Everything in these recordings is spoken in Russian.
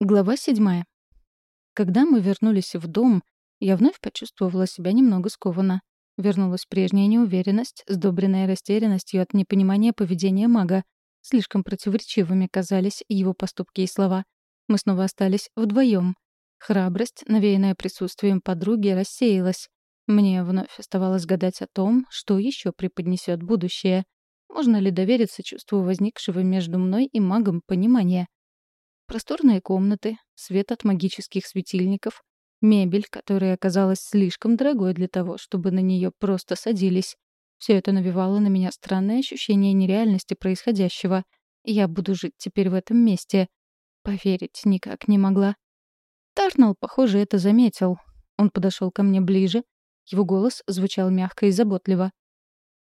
Глава седьмая. Когда мы вернулись в дом, я вновь почувствовала себя немного скованно. Вернулась прежняя неуверенность, сдобренная растерянностью от непонимания поведения мага. Слишком противоречивыми казались его поступки и слова. Мы снова остались вдвоем. Храбрость, навеянная присутствием подруги, рассеялась. Мне вновь оставалось гадать о том, что еще преподнесет будущее. Можно ли довериться чувству возникшего между мной и магом понимания? Просторные комнаты, свет от магических светильников, мебель, которая оказалась слишком дорогой для того, чтобы на нее просто садились. Все это навевало на меня странное ощущение нереальности происходящего. Я буду жить теперь в этом месте. Поверить никак не могла. Тарнелл, похоже, это заметил. Он подошел ко мне ближе. Его голос звучал мягко и заботливо.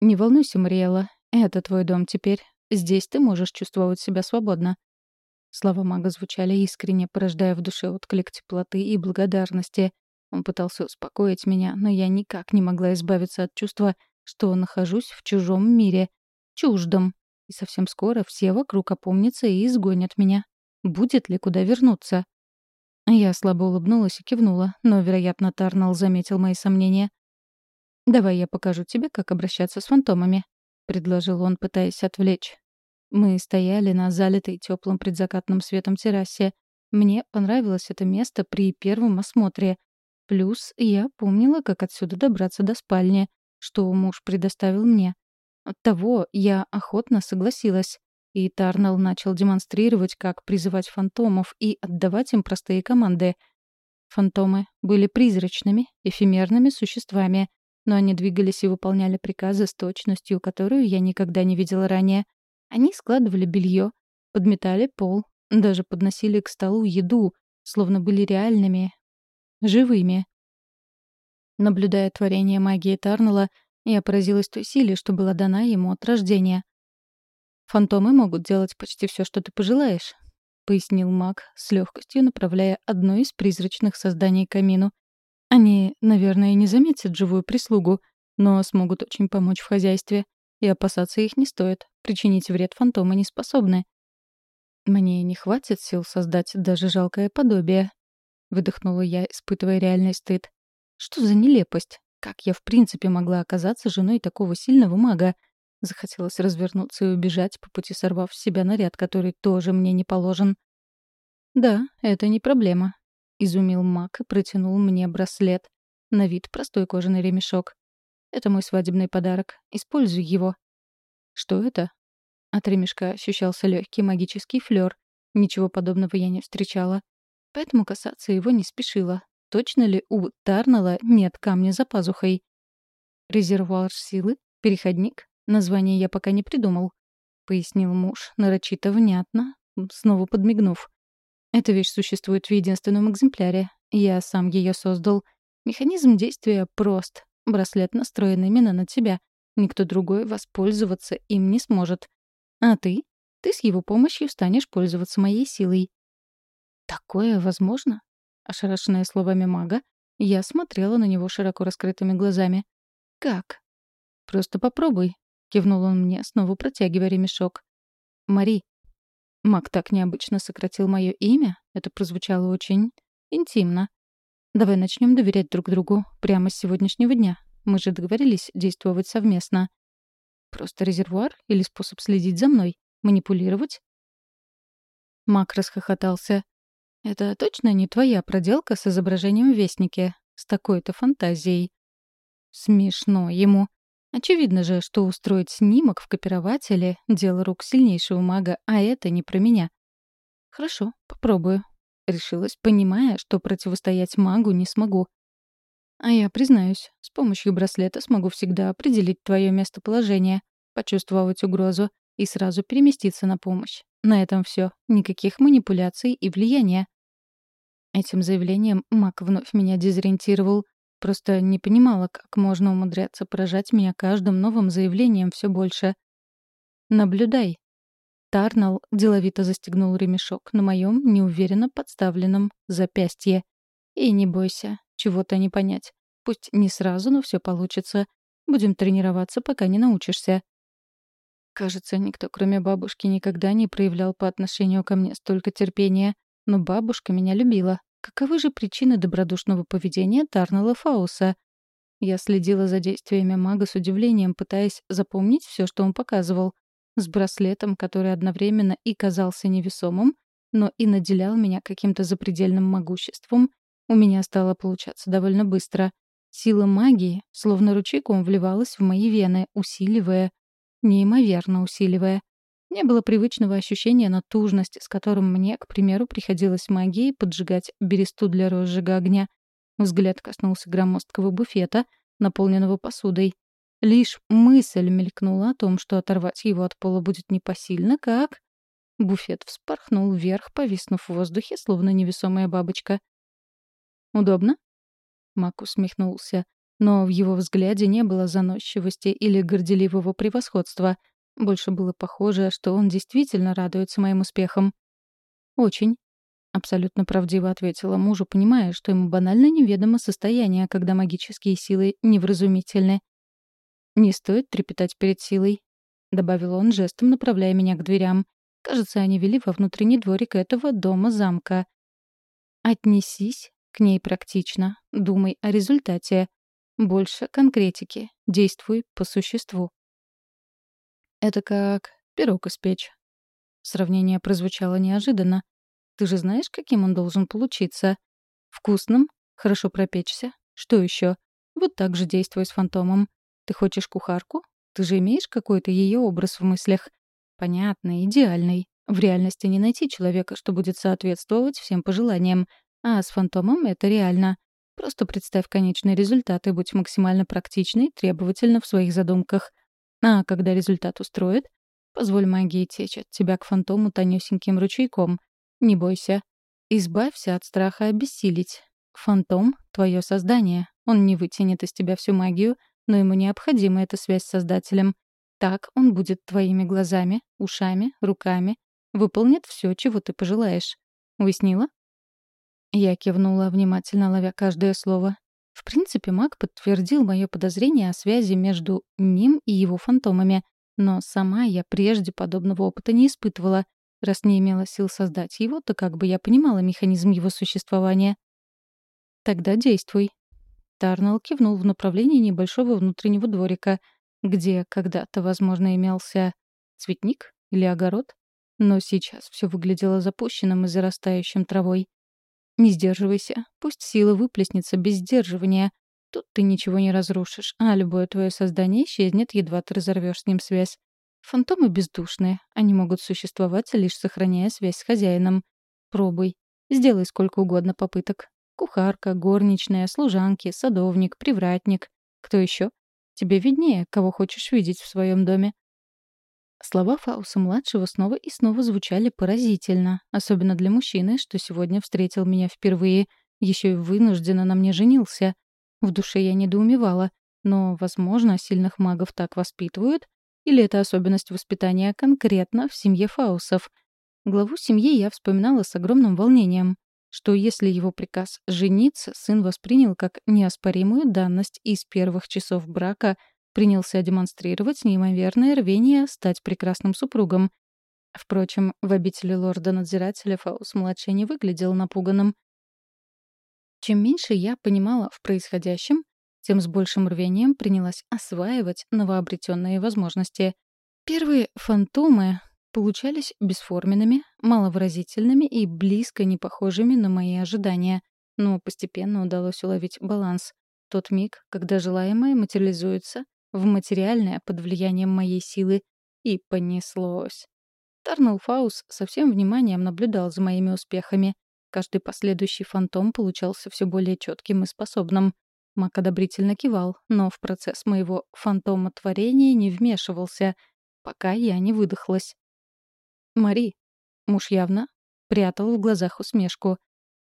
«Не волнуйся, Мариэла. Это твой дом теперь. Здесь ты можешь чувствовать себя свободно». Слова мага звучали искренне, порождая в душе отклик теплоты и благодарности. Он пытался успокоить меня, но я никак не могла избавиться от чувства, что нахожусь в чужом мире, чуждом. И совсем скоро все вокруг опомнятся и изгонят меня. Будет ли куда вернуться? Я слабо улыбнулась и кивнула, но, вероятно, Тарнал заметил мои сомнения. «Давай я покажу тебе, как обращаться с фантомами», — предложил он, пытаясь отвлечь. Мы стояли на залитой теплым предзакатным светом террасе. Мне понравилось это место при первом осмотре. Плюс я помнила, как отсюда добраться до спальни, что муж предоставил мне. Оттого я охотно согласилась. И Тарнелл начал демонстрировать, как призывать фантомов и отдавать им простые команды. Фантомы были призрачными, эфемерными существами, но они двигались и выполняли приказы с точностью, которую я никогда не видела ранее. Они складывали белье, подметали пол, даже подносили к столу еду, словно были реальными, живыми. Наблюдая творение магии Тарнелла, я поразилась той силе, что была дана ему от рождения. «Фантомы могут делать почти все, что ты пожелаешь», — пояснил маг, с легкостью направляя одно из призрачных созданий к камину. «Они, наверное, не заметят живую прислугу, но смогут очень помочь в хозяйстве, и опасаться их не стоит, причинить вред фантомы не способны». «Мне не хватит сил создать даже жалкое подобие», — выдохнула я, испытывая реальный стыд. «Что за нелепость? Как я в принципе могла оказаться женой такого сильного мага?» Захотелось развернуться и убежать, по пути сорвав с себя наряд, который тоже мне не положен. «Да, это не проблема», — изумил Мак и протянул мне браслет. На вид простой кожаный ремешок. «Это мой свадебный подарок. Используй его». «Что это?» От ремешка ощущался легкий магический флер. Ничего подобного я не встречала. Поэтому касаться его не спешила. Точно ли у Тарнелла нет камня за пазухой? Резервуар силы? Переходник? Название я пока не придумал», — пояснил муж, нарочито внятно, снова подмигнув. «Эта вещь существует в единственном экземпляре. Я сам ее создал. Механизм действия прост. Браслет настроен именно на тебя. Никто другой воспользоваться им не сможет. А ты? Ты с его помощью станешь пользоваться моей силой». «Такое возможно?» Ошарашенная словами мага, я смотрела на него широко раскрытыми глазами. «Как?» «Просто попробуй», Кивнул он мне, снова протягивая ремешок. «Мари». Мак так необычно сократил мое имя. Это прозвучало очень интимно. «Давай начнем доверять друг другу прямо с сегодняшнего дня. Мы же договорились действовать совместно». «Просто резервуар или способ следить за мной? Манипулировать?» Мак расхохотался. «Это точно не твоя проделка с изображением вестники, с такой-то фантазией?» Смешно ему. Очевидно же, что устроить снимок в копирователе — дело рук сильнейшего мага, а это не про меня. «Хорошо, попробую», — решилась, понимая, что противостоять магу не смогу. «А я признаюсь, с помощью браслета смогу всегда определить твое местоположение, почувствовать угрозу и сразу переместиться на помощь. На этом все. Никаких манипуляций и влияния». Этим заявлением маг вновь меня дезориентировал, Просто не понимала, как можно умудряться поражать меня каждым новым заявлением все больше. «Наблюдай». Тарнал деловито застегнул ремешок на моем неуверенно подставленном запястье. «И не бойся, чего-то не понять. Пусть не сразу, но все получится. Будем тренироваться, пока не научишься». Кажется, никто, кроме бабушки, никогда не проявлял по отношению ко мне столько терпения. Но бабушка меня любила. Каковы же причины добродушного поведения Тарнелла Фауса? Я следила за действиями мага с удивлением, пытаясь запомнить все, что он показывал. С браслетом, который одновременно и казался невесомым, но и наделял меня каким-то запредельным могуществом, у меня стало получаться довольно быстро. Сила магии, словно ручейком, вливалась в мои вены, усиливая, неимоверно усиливая. Не было привычного ощущения натужности, с которым мне, к примеру, приходилось магией поджигать бересту для розжига огня. Взгляд коснулся громоздкого буфета, наполненного посудой. Лишь мысль мелькнула о том, что оторвать его от пола будет непосильно, как... Буфет вспорхнул вверх, повиснув в воздухе, словно невесомая бабочка. «Удобно?» Мак усмехнулся, но в его взгляде не было заносчивости или горделивого превосходства. Больше было похоже, что он действительно радуется моим успехам. «Очень», — абсолютно правдиво ответила мужу, понимая, что ему банально неведомо состояние, когда магические силы невразумительны. «Не стоит трепетать перед силой», — добавил он жестом, направляя меня к дверям. Кажется, они вели во внутренний дворик этого дома-замка. «Отнесись к ней практично. Думай о результате. Больше конкретики. Действуй по существу. Это как пирог испечь. Сравнение прозвучало неожиданно. Ты же знаешь, каким он должен получиться? Вкусным? Хорошо пропечься? Что еще? Вот так же действуй с фантомом. Ты хочешь кухарку? Ты же имеешь какой-то ее образ в мыслях. Понятный, идеальный. В реальности не найти человека, что будет соответствовать всем пожеланиям. А с фантомом это реально. Просто представь конечный результат и будь максимально практичной и требовательна в своих задумках. А когда результат устроит, позволь магии течь от тебя к фантому тонюсеньким ручейком. Не бойся. Избавься от страха обессилить. Фантом — твое создание. Он не вытянет из тебя всю магию, но ему необходима эта связь с Создателем. Так он будет твоими глазами, ушами, руками, выполнит все, чего ты пожелаешь. Уяснила? Я кивнула, внимательно ловя каждое слово. В принципе, маг подтвердил мое подозрение о связи между ним и его фантомами, но сама я прежде подобного опыта не испытывала. Раз не имела сил создать его, то как бы я понимала механизм его существования. «Тогда действуй». Тарнелл кивнул в направлении небольшого внутреннего дворика, где когда-то, возможно, имелся цветник или огород, но сейчас все выглядело запущенным и зарастающим травой. Не сдерживайся. Пусть сила выплеснется без сдерживания. Тут ты ничего не разрушишь, а любое твое создание исчезнет, едва ты разорвешь с ним связь. Фантомы бездушные. Они могут существовать, лишь сохраняя связь с хозяином. Пробуй. Сделай сколько угодно попыток. Кухарка, горничная, служанки, садовник, привратник. Кто еще? Тебе виднее, кого хочешь видеть в своем доме. Слова Фауса-младшего снова и снова звучали поразительно, особенно для мужчины, что сегодня встретил меня впервые, еще и вынужденно на мне женился. В душе я недоумевала, но, возможно, сильных магов так воспитывают, или это особенность воспитания конкретно в семье Фаусов. Главу семьи я вспоминала с огромным волнением, что если его приказ «жениться» сын воспринял как неоспоримую данность из первых часов брака — принялся демонстрировать неимоверное рвение стать прекрасным супругом. Впрочем, в обители лорда-надзирателя Фаус-младший не выглядел напуганным. Чем меньше я понимала в происходящем, тем с большим рвением принялась осваивать новообретенные возможности. Первые фантомы получались бесформенными, маловыразительными и близко не похожими на мои ожидания, но постепенно удалось уловить баланс. Тот миг, когда желаемое материализуется, в материальное под влиянием моей силы, и понеслось. Тарнелл Фаус со всем вниманием наблюдал за моими успехами. Каждый последующий фантом получался все более четким и способным. Мак одобрительно кивал, но в процесс моего фантомотворения не вмешивался, пока я не выдохлась. «Мари», муж явно прятал в глазах усмешку.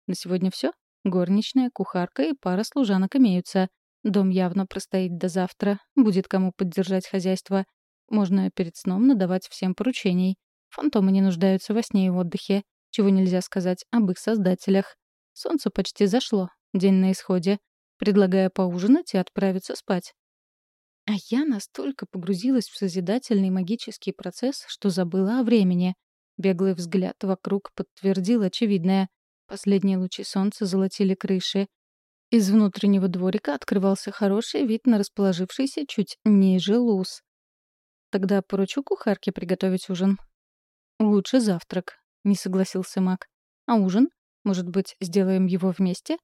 «На сегодня все? Горничная, кухарка и пара служанок имеются. Дом явно простоит до завтра, будет кому поддержать хозяйство. Можно перед сном надавать всем поручений. Фантомы не нуждаются во сне и отдыхе, чего нельзя сказать об их создателях. Солнце почти зашло, день на исходе. Предлагая поужинать и отправиться спать. А я настолько погрузилась в созидательный магический процесс, что забыла о времени. Беглый взгляд вокруг подтвердил очевидное. Последние лучи солнца золотили крыши. Из внутреннего дворика открывался хороший вид на расположившийся чуть ниже луз. Тогда поручу кухарке приготовить ужин. Лучше завтрак, не согласился Мак. А ужин? Может быть, сделаем его вместе?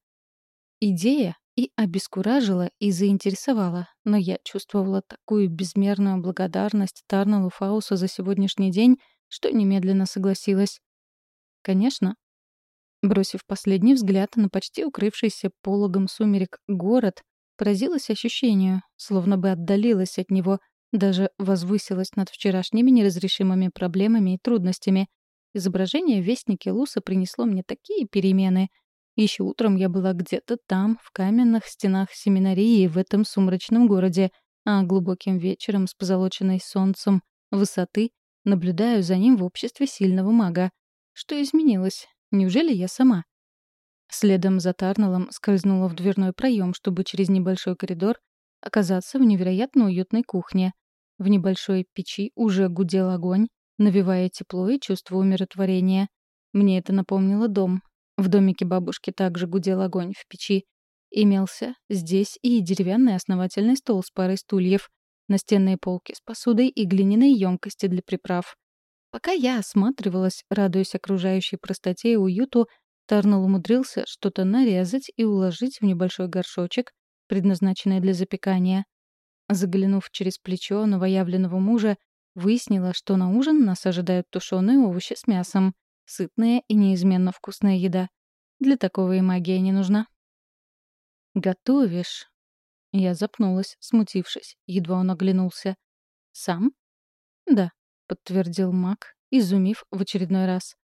Идея и обескуражила, и заинтересовала, но я чувствовала такую безмерную благодарность Тарналу Фаусу за сегодняшний день, что немедленно согласилась. Конечно. Бросив последний взгляд на почти укрывшийся пологом сумерек город, поразилась ощущению, словно бы отдалилась от него, даже возвысилась над вчерашними неразрешимыми проблемами и трудностями. Изображение Вестники Луса принесло мне такие перемены — еще утром я была где-то там, в каменных стенах семинарии в этом сумрачном городе, а глубоким вечером с позолоченной солнцем высоты наблюдаю за ним в обществе сильного мага. Что изменилось? Неужели я сама? Следом за Тарналом скользнула в дверной проем, чтобы через небольшой коридор оказаться в невероятно уютной кухне. В небольшой печи уже гудел огонь, навевая тепло и чувство умиротворения. Мне это напомнило дом, в домике бабушки также гудел огонь в печи. Имелся здесь и деревянный основательный стол с парой стульев, настенные полки с посудой и глиняные емкости для приправ. Пока я осматривалась, радуясь окружающей простоте и уюту, Тарнул умудрился что-то нарезать и уложить в небольшой горшочек, предназначенный для запекания. Заглянув через плечо новоявленного мужа, выяснила, что на ужин нас ожидают тушеные овощи с мясом. Сытная и неизменно вкусная еда. Для такого и магия не нужна. «Готовишь?» Я запнулась, смутившись. Едва он оглянулся. «Сам?» «Да», — подтвердил маг, изумив в очередной раз.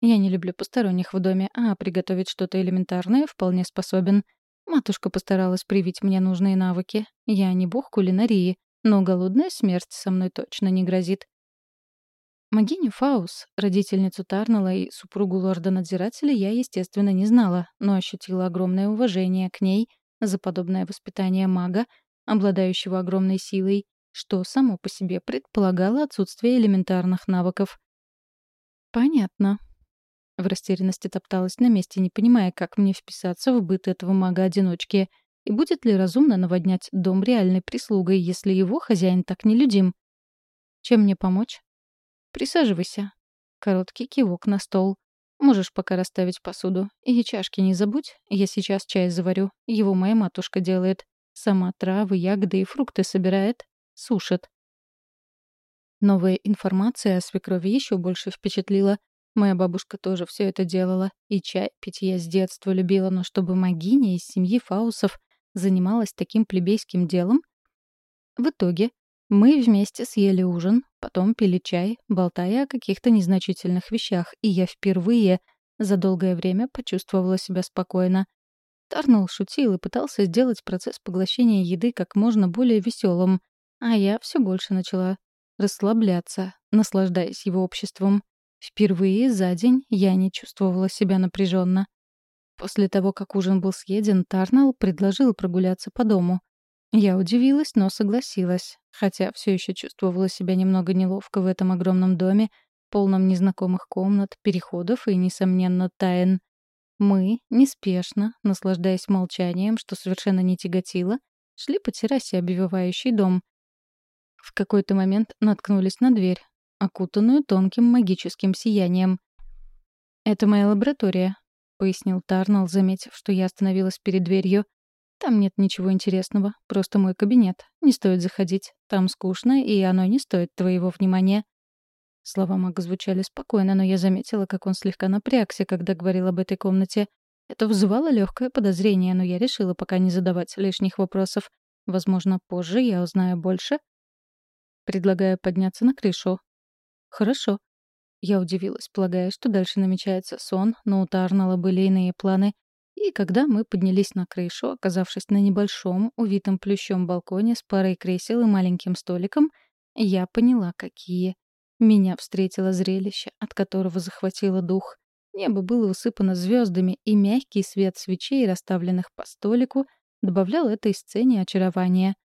«Я не люблю посторонних в доме, а приготовить что-то элементарное вполне способен. Матушка постаралась привить мне нужные навыки. Я не бог кулинарии, но голодная смерть со мной точно не грозит. Магиню Фаус, родительницу Тарнелла и супругу лорда-надзирателя я, естественно, не знала, но ощутила огромное уважение к ней за подобное воспитание мага, обладающего огромной силой, что само по себе предполагало отсутствие элементарных навыков. «Понятно». В растерянности топталась на месте, не понимая, как мне вписаться в быт этого мага-одиночки, и будет ли разумно наводнять дом реальной прислугой, если его хозяин так нелюдим. «Чем мне помочь?» «Присаживайся». Короткий кивок на стол. «Можешь пока расставить посуду. И чашки не забудь. Я сейчас чай заварю. Его моя матушка делает. Сама травы, ягоды и фрукты собирает. Сушит». Новая информация о свекрови еще больше впечатлила. Моя бабушка тоже все это делала. И чай пить я с детства любила, но чтобы магиня из семьи Фаусов занималась таким плебейским делом? В итоге мы вместе съели ужин, потом пили чай, болтая о каких-то незначительных вещах, и я впервые за долгое время почувствовала себя спокойно. Тарнелл шутил и пытался сделать процесс поглощения еды как можно более веселым, а я все больше начала расслабляться, наслаждаясь его обществом. Впервые за день я не чувствовала себя напряженно. После того, как ужин был съеден, Тарнелл предложил прогуляться по дому. Я удивилась, но согласилась, хотя все еще чувствовала себя немного неловко в этом огромном доме, полном незнакомых комнат, переходов и, несомненно, тайн. Мы, неспешно, наслаждаясь молчанием, что совершенно не тяготило, шли по террасе, обвивающей дом. В какой-то момент наткнулись на дверь, окутанную тонким магическим сиянием. «Это моя лаборатория», — пояснил Тарнелл, заметив, что я остановилась перед дверью. Там нет ничего интересного, просто мой кабинет. Не стоит заходить. Там скучно, и оно не стоит твоего внимания». Слова мага звучали спокойно, но я заметила, как он слегка напрягся, когда говорил об этой комнате. Это вызывало легкое подозрение, но я решила пока не задавать лишних вопросов. Возможно, позже я узнаю больше. Предлагаю подняться на крышу. Хорошо. Я удивилась, полагая, что дальше намечается сон, но у Тарнелла были иные планы. И когда мы поднялись на крышу, оказавшись на небольшом, увитом плющом балконе с парой кресел и маленьким столиком, я поняла, какие. Меня встретило зрелище, от которого захватило дух. Небо было усыпано звездами, и мягкий свет свечей, расставленных по столику, добавлял этой сцене очарования.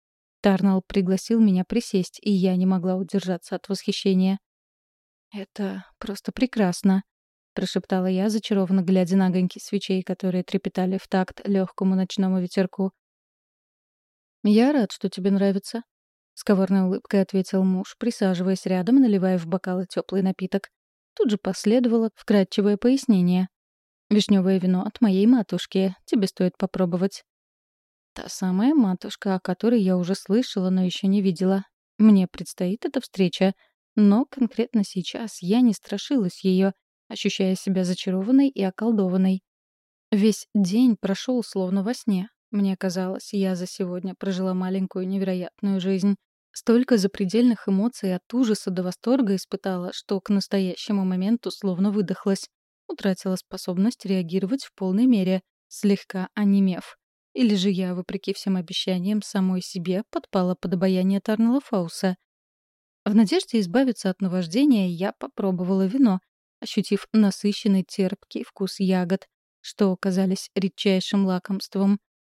Тарнал пригласил меня присесть, и я не могла удержаться от восхищения. «Это просто прекрасно», — прошептала я, зачарованно глядя на огоньки свечей, которые трепетали в такт легкому ночному ветерку. «Я рад, что тебе нравится», — с коварной улыбкой ответил муж, присаживаясь рядом, наливая в бокалы теплый напиток. Тут же последовало вкратчивое пояснение. «Вишневое вино от моей матушки. Тебе стоит попробовать». Та самая матушка, о которой я уже слышала, но еще не видела. Мне предстоит эта встреча. Но конкретно сейчас я не страшилась ее, ощущая себя зачарованной и околдованной. Весь день прошел словно во сне. Мне казалось, я за сегодня прожила маленькую невероятную жизнь. Столько запредельных эмоций от ужаса до восторга испытала, что к настоящему моменту словно выдохлась. Утратила способность реагировать в полной мере, слегка онемев. Или же я, вопреки всем обещаниям, самой себе подпала под обаяние Тарнелла Фауса. В надежде избавиться от наваждения я попробовала вино, ощутив насыщенный терпкий вкус ягод, что казались редчайшим лакомством.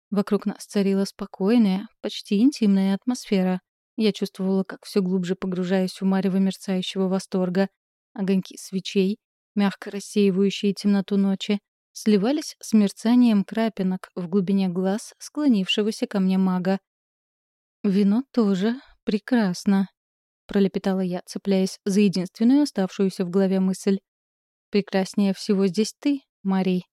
Вокруг нас царила спокойная, почти интимная атмосфера. Я чувствовала, как все глубже погружаюсь в марево мерцающего восторга. Огоньки свечей, мягко рассеивающие темноту ночи, сливались с мерцанием крапинок в глубине глаз склонившегося ко мне мага. «Вино тоже прекрасно», — пролепетала я, цепляясь за единственную оставшуюся в голове мысль. «Прекраснее всего здесь ты, Марий».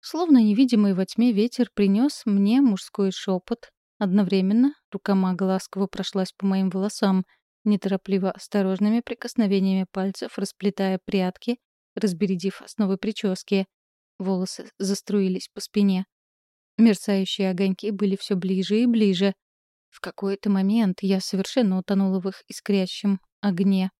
Словно невидимый во тьме ветер принес мне мужской шепот. Одновременно рука мага ласково прошлась по моим волосам, неторопливо осторожными прикосновениями пальцев расплетая прядки, разбередив основы прически. Волосы заструились по спине. Мерцающие огоньки были все ближе и ближе. В какой-то момент я совершенно утонула в их искрящем огне.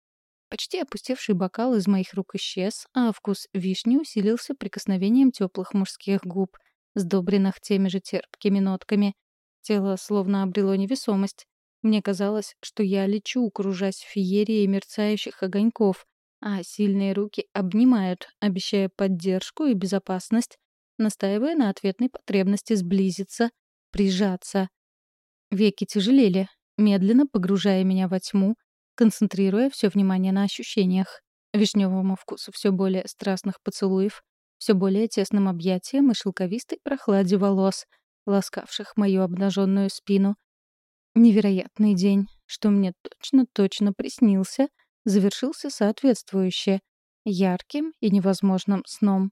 Почти опустевший бокал из моих рук исчез, а вкус вишни усилился прикосновением теплых мужских губ, сдобренных теми же терпкими нотками. Тело словно обрело невесомость. Мне казалось, что я лечу, кружась в феерии мерцающих огоньков, а сильные руки обнимают, обещая поддержку и безопасность, настаивая на ответной потребности сблизиться, прижаться. Веки тяжелели, медленно погружая меня во тьму, концентрируя все внимание на ощущениях. Вишневому вкусу все более страстных поцелуев, все более тесным объятием и шелковистой прохладе волос, ласкавших мою обнаженную спину. Невероятный день, что мне точно-точно приснился — завершился соответствующе — ярким и невозможным сном.